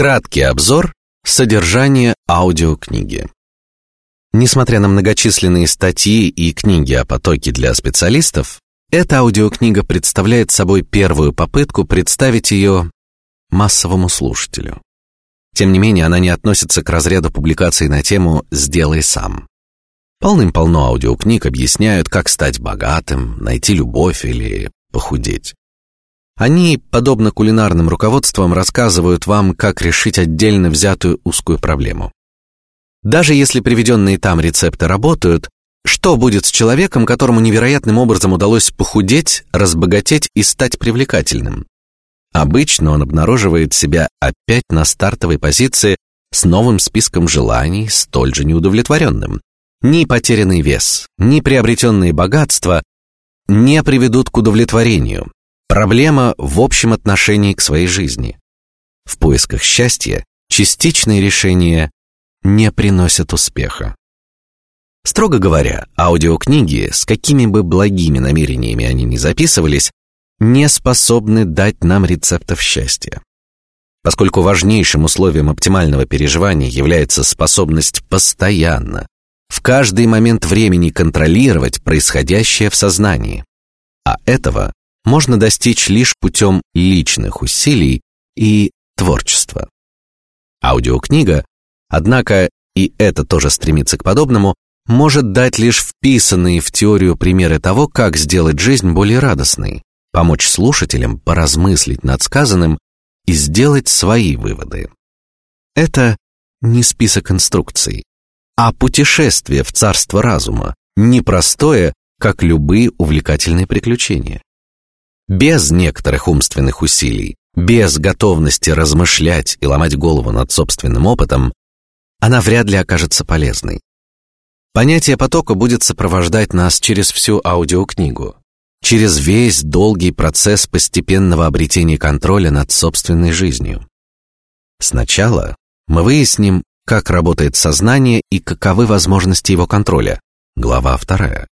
Краткий обзор содержания аудиокниги. Несмотря на многочисленные статьи и книги о потоке для специалистов, эта аудиокнига представляет собой первую попытку представить ее массовому слушателю. Тем не менее, она не относится к разряду публикаций на тему «сделай сам». Полным-полно аудиокниг объясняют, как стать богатым, найти любовь или похудеть. Они, подобно кулинарным руководствам, рассказывают вам, как решить отдельно взятую узкую проблему. Даже если приведенные там рецепты работают, что будет с человеком, которому невероятным образом удалось похудеть, разбогатеть и стать привлекательным? Обычно он обнаруживает себя опять на стартовой позиции с новым списком желаний, столь же неудовлетворенным. Ни потерянный вес, ни приобретенные богатства не приведут к удовлетворению, Проблема в общем отношении к своей жизни. В поисках счастья частичные решения не приносят успеха. Строго говоря, аудиокниги, с какими бы благими намерениями они ни записывались, не способны дать нам рецептов счастья. Поскольку важнейшим условием оптимального переживания является способность постоянно, в каждый момент времени контролировать происходящее в сознании, а этого можно достичь лишь путем личных усилий и творчества. Аудиокнига, однако, и это тоже стремится к подобному, может дать лишь вписанные в теорию примеры того, как сделать жизнь более радостной, помочь слушателям поразмыслить над сказанным и сделать свои выводы. Это не список инструкций, а путешествие в царство разума, непростое, как любые увлекательные приключения. Без некоторых умственных усилий, без готовности размышлять и ломать голову над собственным опытом, она вряд ли окажется полезной. Понятие потока будет сопровождать нас через всю аудиокнигу, через весь долгий процесс постепенного обретения контроля над собственной жизнью. Сначала мы выясним, как работает сознание и каковы возможности его контроля. Глава вторая.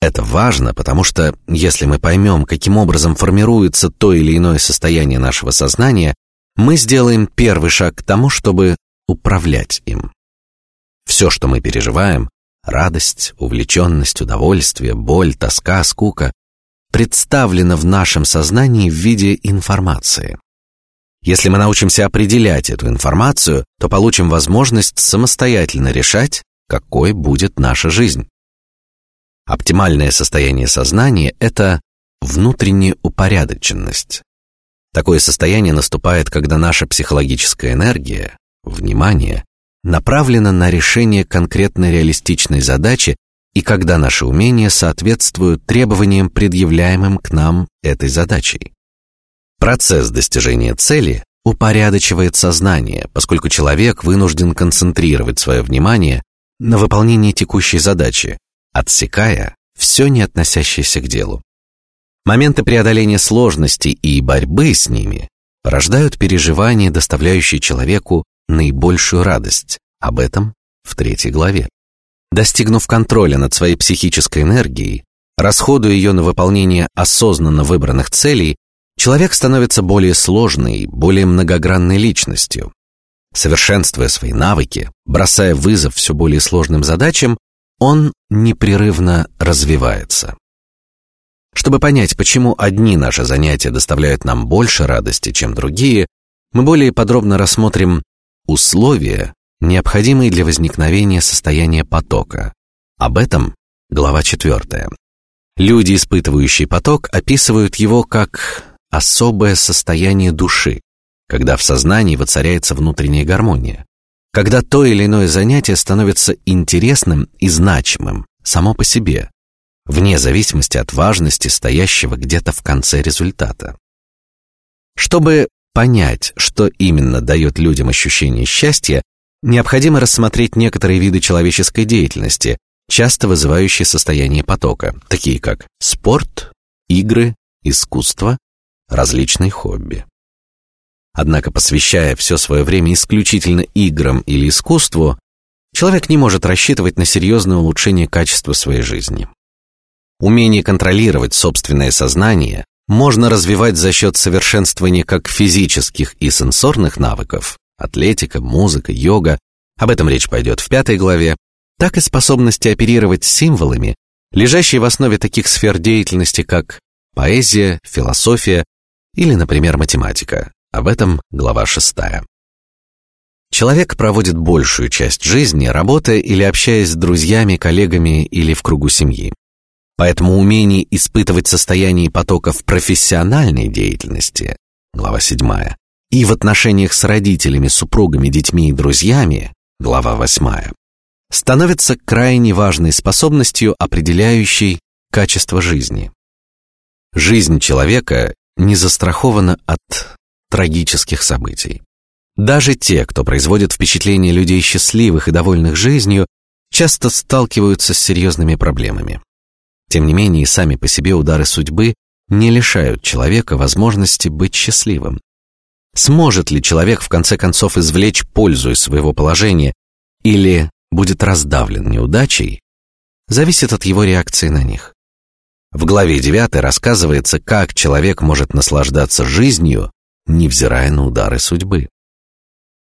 Это важно, потому что если мы поймем, каким образом формируется то или иное состояние нашего сознания, мы сделаем первый шаг к тому, чтобы управлять им. Все, что мы переживаем, радость, увлеченность, удовольствие, боль, тоска, скука, представлено в нашем сознании в виде информации. Если мы научимся определять эту информацию, то получим возможность самостоятельно решать, какой будет наша жизнь. Оптимальное состояние сознания – это внутренняя упорядоченность. Такое состояние наступает, когда наша психологическая энергия, внимание, направлена на решение конкретной реалистичной задачи и когда наши умения соответствуют требованиям, предъявляемым к нам этой задачей. Процесс достижения цели упорядочивает сознание, поскольку человек вынужден концентрировать свое внимание на выполнении текущей задачи, отсекая все не относящееся к делу. Моменты преодоления сложностей и борьбы с ними рождают переживания, доставляющие человеку наибольшую радость. Об этом в третьей главе. Достигнув контроля над своей психической энергией, расходуя ее на выполнение осознанно выбранных целей, человек становится более сложной, более многогранной личностью. Совершенствуя свои навыки, бросая вызов все более сложным задачам, он непрерывно развивается. Чтобы понять, почему одни наши занятия доставляют нам больше радости, чем другие, мы более подробно рассмотрим условия, необходимые для возникновения состояния потока. Об этом глава четвертая. Люди, испытывающие поток, описывают его как особое состояние души, когда в сознании воцаряется внутренняя гармония когда то или иное занятие становится интересным и значимым само по себе, вне зависимости от важности стоящего где-то в конце результата. Чтобы понять, что именно дает людям ощущение счастья, необходимо рассмотреть некоторые виды человеческой деятельности, часто вызывающие состояние потока, такие как спорт, игры, искусство, различные хобби. Однако, посвящая все свое время исключительно играм или искусству, человек не может рассчитывать на серьезное улучшение качества своей жизни. Умение контролировать собственное сознание, можно развивать за счет совершенствования как физических и сенсорных навыков, атлетика, музыка, йога, об этом речь пойдет в пятой главе, так и способности оперировать символами, лежащие в основе таких сфер деятельности, как поэзия, философия или, например, математика. Об этом глава шестая. Человек проводит большую часть жизни, работая или общаясь с друзьями, коллегами или в кругу семьи. Поэтому умение испытывать состояние потоков профессиональной деятельности, глава седьмая, и в отношениях с родителями, супругами, детьми и друзьями, глава восьмая, становится крайне важной способностью, определяющей качество жизни. Жизнь человека не застрахована от трагических событий. Даже те, кто производит впечатление людей счастливых и довольных жизнью, часто сталкиваются с серьезными проблемами. Тем не менее, сами по себе удары судьбы не лишают человека возможности быть счастливым. Сможет ли человек в конце концов извлечь пользу из своего положения или будет раздавлен неудачей, зависит от его реакции на них. В главе 9 рассказывается, как человек может наслаждаться жизнью, невзирая на удары судьбы.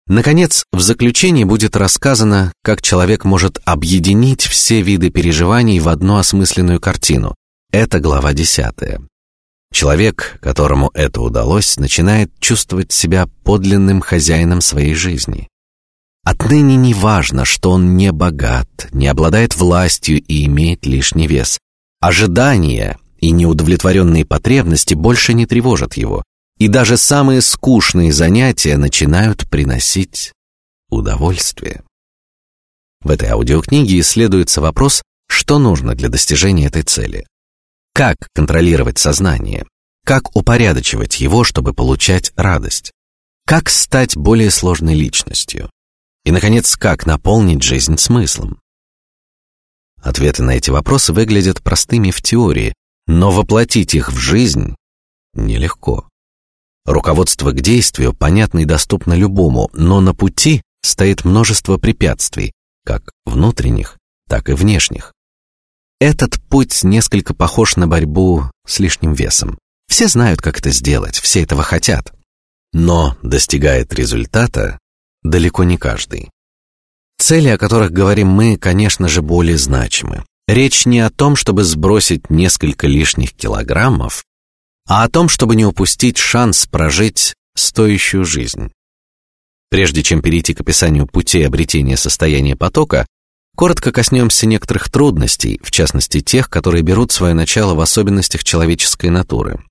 Наконец, в заключении будет рассказано, как человек может объединить все виды переживаний в одну осмысленную картину. Это глава десятая. Человек, которому это удалось, начинает чувствовать себя подлинным хозяином своей жизни. Отныне не важно, что он не богат, не обладает властью и имеет лишний вес. Ожидания и неудовлетворенные потребности больше не тревожат его и даже самые скучные занятия начинают приносить удовольствие. В этой аудиокниге исследуется вопрос, что нужно для достижения этой цели. Как контролировать сознание? Как упорядочивать его, чтобы получать радость? Как стать более сложной личностью? И, наконец, как наполнить жизнь смыслом? Ответы на эти вопросы выглядят простыми в теории, но воплотить их в жизнь нелегко. Руководство к действию понятно и доступно любому, но на пути стоит множество препятствий, как внутренних, так и внешних. Этот путь несколько похож на борьбу с лишним весом. Все знают, как это сделать, все этого хотят, но достигает результата далеко не каждый. Цели, о которых говорим мы, конечно же, более значимы. Речь не о том, чтобы сбросить несколько лишних килограммов, а о том, чтобы не упустить шанс прожить стоящую жизнь. Прежде чем перейти к описанию путей обретения состояния потока, коротко коснемся некоторых трудностей, в частности тех, которые берут свое начало в особенностях человеческой натуры.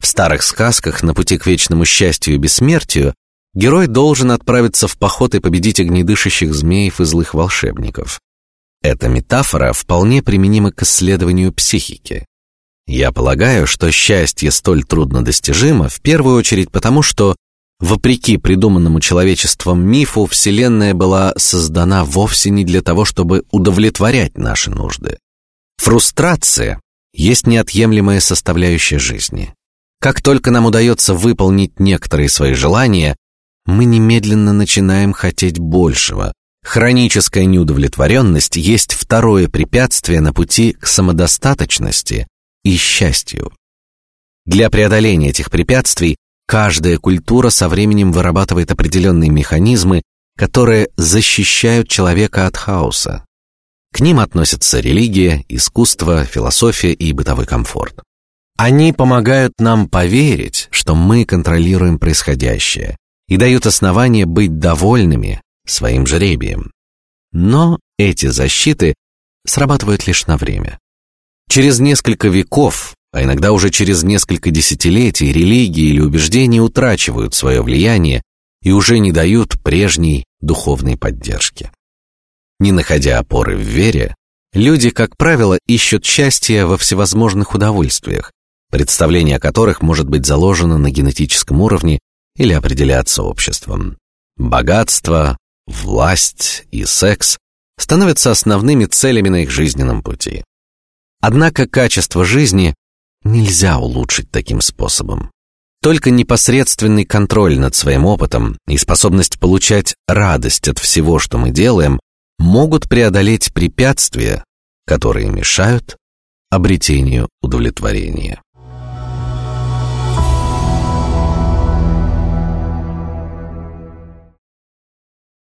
В старых сказках на пути к вечному счастью и бессмертию герой должен отправиться в поход и победить огнедышащих змеев и злых волшебников. Эта метафора вполне применима к исследованию психики. Я полагаю, что счастье столь трудно достижимо в первую очередь потому, что вопреки придуманному человечеством мифу Вселенная была создана вовсе не для того, чтобы удовлетворять наши нужды. Фрустрация есть неотъемлемая составляющая жизни. Как только нам удается выполнить некоторые свои желания, мы немедленно начинаем хотеть большего. Хроническая неудовлетворенность есть второе препятствие на пути к самодостаточности и счастью. Для преодоления этих препятствий каждая культура со временем вырабатывает определенные механизмы, которые защищают человека от хаоса. К ним относятся религия, искусство, философия и бытовой комфорт. Они помогают нам поверить, что мы контролируем происходящее, и дают основание быть довольными своим жребием. Но эти защиты срабатывают лишь на время. Через несколько веков, а иногда уже через несколько десятилетий, религии или убеждения утрачивают свое влияние и уже не дают прежней духовной поддержки. Не находя опоры в вере, люди, как правило, ищут счастья во всевозможных удовольствиях, представление о которых может быть заложено на генетическом уровне или определяться обществом. Богатство, власть и секс становятся основными целями на их жизненном пути. Однако качество жизни нельзя улучшить таким способом. Только непосредственный контроль над своим опытом и способность получать радость от всего, что мы делаем, могут преодолеть препятствия, которые мешают обретению удовлетворения.